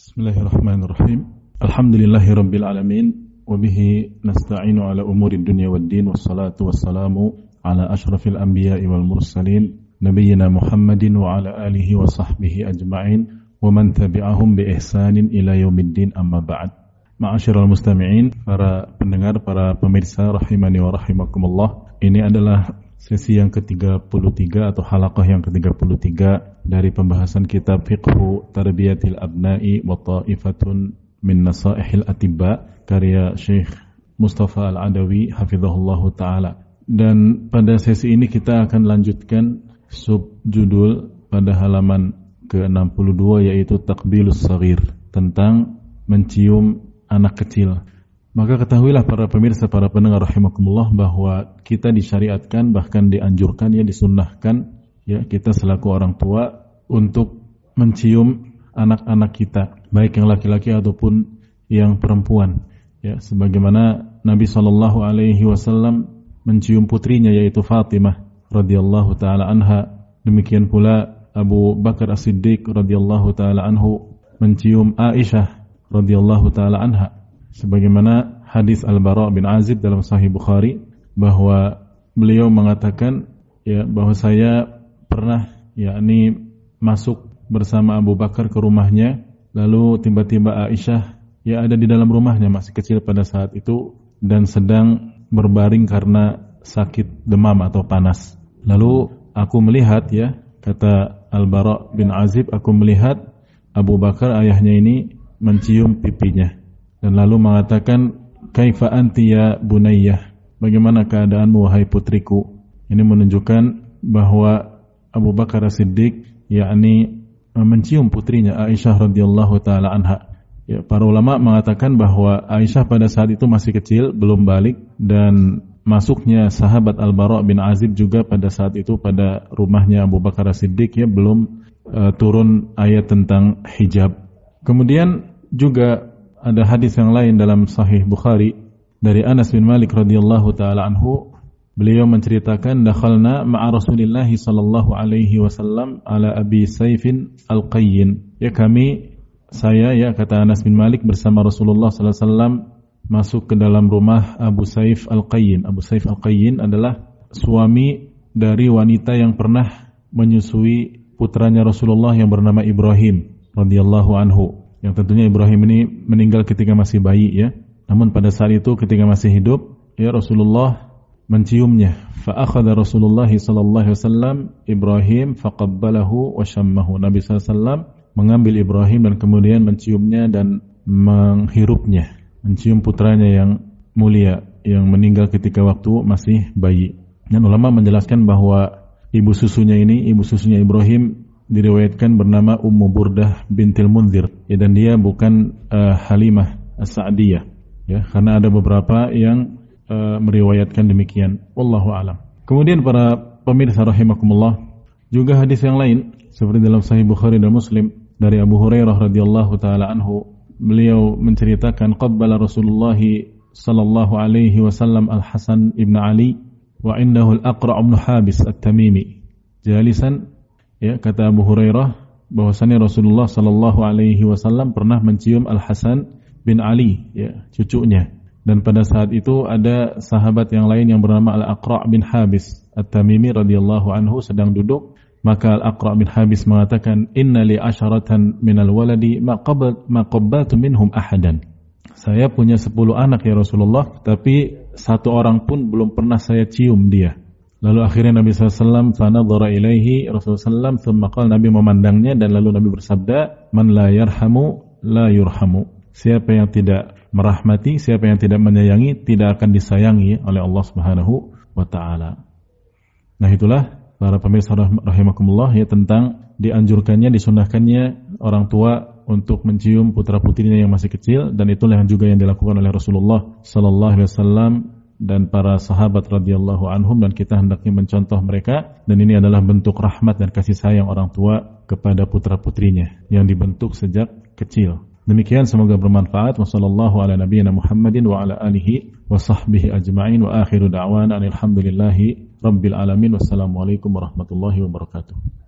Bismillahirrahmanirrahim. Wa bihi nasta'inu ala umuri dunya waddin wassalatu wassalamu ala asyrafil anbiya'i wal nabiyyina Muhammadin wa alihi wa ajma'in wa man tabi'ahum bi ihsanin amma ba'd. Ma'asyiral para pendengar, para pemirsa rahimani wa rahimakumullah. Ini adalah sesi yang ke-33 atau halaqah yang ke-33 dari pembahasan kitab Fiqhu Tarbiyatil Abna'i wa Ta'ifatun min Nasaihil Atibba karya Syekh Mustafa Al-Adawi hafizahullahu taala. Dan pada sesi ini kita akan lanjutkan subjudul pada halaman ke-62 yaitu Takbilus Saghir tentang mencium anak kecil. Maka ketahuilah para pemirsa, para pendengar rahimakumullah bahwa kita disyariatkan bahkan dianjurkan ya disunnahkan ya kita selaku orang tua untuk mencium anak-anak kita, baik yang laki-laki ataupun yang perempuan. Ya, sebagaimana Nabi Shallallahu alaihi wasallam mencium putrinya yaitu Fatimah radhiyallahu taala anha. Demikian pula Abu Bakar As-Siddiq radhiyallahu taala anhu mencium Aisyah radhiyallahu taala anha sebagaimana hadis Al-Bara bin Azib dalam Sahih Bukhari bahwa beliau mengatakan ya bahwa saya pernah yakni masuk bersama Abu Bakar ke rumahnya lalu tiba-tiba Aisyah ya ada di dalam rumahnya masih kecil pada saat itu dan sedang berbaring karena sakit demam atau panas. Lalu aku melihat ya kata Al-Bara bin Azib aku melihat Abu Bakar ayahnya ini mencium pipinya dan lalu mengatakan kaifa anti ya bunayyah? Bagaimana keadaanmu wahai putriku? Ini menunjukkan bahwa Abu Bakar Siddiq yakni mencium putrinya Aisyah radhiyallahu taala anha. Ya para ulama mengatakan bahwa Aisyah pada saat itu masih kecil belum balik dan masuknya sahabat Al-Bara bin Azib juga pada saat itu pada rumahnya Abu Bakar Siddiq ya belum uh, turun ayat tentang hijab. Kemudian juga ada hadis yang lain dalam Sahih Bukhari dari Anas bin Malik radhiyallahu taala anhu. Beliau menceritakan dakhalna ma'a Rasulillah sallallahu alaihi wasallam ala Abi Saifin Al-Qayyin. Ya kami saya ya kata Anas bin Malik bersama Rasulullah sallallahu alaihi wasallam masuk ke dalam rumah Abu Saif Al-Qayyin. Abu Saif Al-Qayyin adalah suami dari wanita yang pernah menyusui putranya Rasulullah yang bernama Ibrahim radhiyallahu anhu yang tentunya Ibrahim ini meninggal ketika masih bayi ya. Namun pada saat itu ketika masih hidup ya Rasulullah menciumnya. Fa akhadha Rasulullah sallallahu alaihi wasallam Ibrahim faqabbalahu wa syammahu. Nabi sallallahu mengambil Ibrahim dan kemudian menciumnya dan menghirupnya, mencium putranya yang mulia yang meninggal ketika waktu masih bayi. Dan ulama menjelaskan bahwa ibu susunya ini, ibu susunya Ibrahim diriwayatkan bernama Ummu Burdah bintil Munzir. Ya, dan dia bukan uh, Halimah As-Sa'diyah. Ya karena ada beberapa yang uh, meriwayatkan demikian. Wallahu alam. Kemudian para pemirsa rahimakumullah juga hadis yang lain seperti dalam Sahih Bukhari dan Muslim dari Abu Hurairah radhiyallahu taala anhu beliau menceritakan qabbala Rasulullah sallallahu alaihi wasallam Al-Hasan ibn Ali wa indahu Al-Aqra' ibn Habis At-Tamimi. Jalisan Ya, kata Abu Hurairah bahwasanya Rasulullah Shallallahu alaihi wasallam pernah mencium Al Hasan bin Ali, ya, cucunya. Dan pada saat itu ada sahabat yang lain yang bernama Al Aqra bin Habis At-Tamimi radhiyallahu anhu sedang duduk. Maka Al-Aqra bin Habis mengatakan inna li asharatan minal waladi ma qabbatu minhum ahadan. Saya punya sepuluh anak ya Rasulullah tapi satu orang pun belum pernah saya cium dia Lalu akhirnya Nabi SAW fanadhara ilaihi Rasulullah SAW thumma Nabi memandangnya dan lalu Nabi bersabda man la yarhamu la yurhamu. Siapa yang tidak merahmati siapa yang tidak menyayangi tidak akan disayangi oleh Allah Subhanahu wa taala. Nah itulah para pemirsa rahimakumullah ya tentang dianjurkannya disunahkannya orang tua untuk mencium putra putrinya yang masih kecil dan itulah yang juga yang dilakukan oleh Rasulullah sallallahu alaihi wasallam dan para sahabat radhiyallahu anhum dan kita hendaknya mencontoh mereka dan ini adalah bentuk rahmat dan kasih sayang orang tua kepada putra-putrinya yang dibentuk sejak kecil. Demikian semoga bermanfaat. Wassalamualaikum warahmatullahi wabarakatuh.